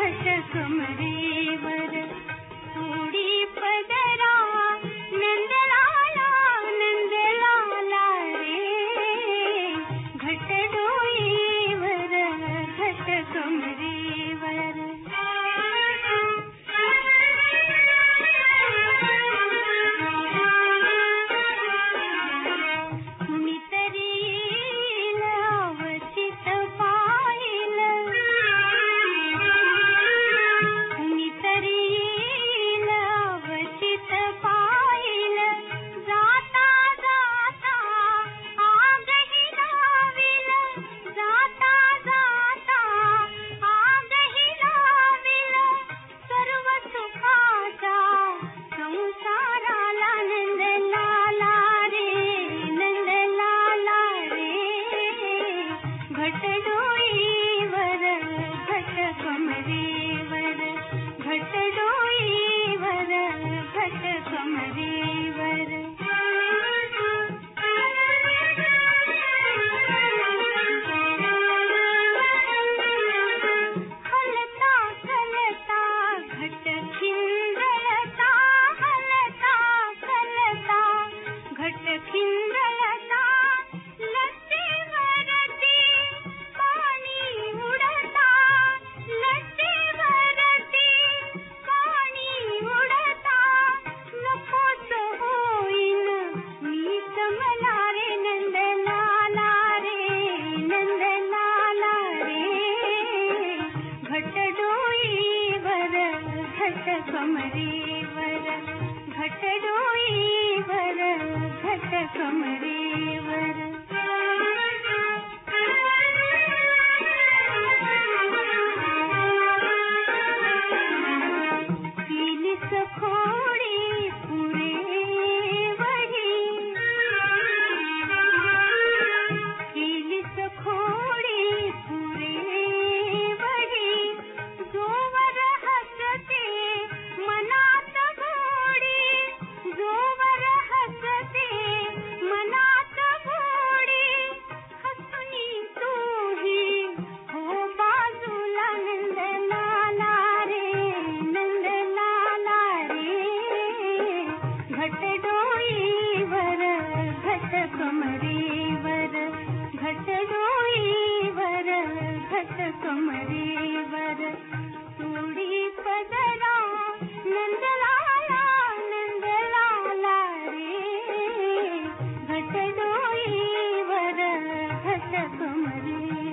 घटोर मरे वर தமிழே घट कमरी समरीवर घट डोई डोईवर घट ोईर घट कुमरीर घट डोई वर घट कुमरेव नन्दलारा नन्दलारे भट डोईर भट कुमरी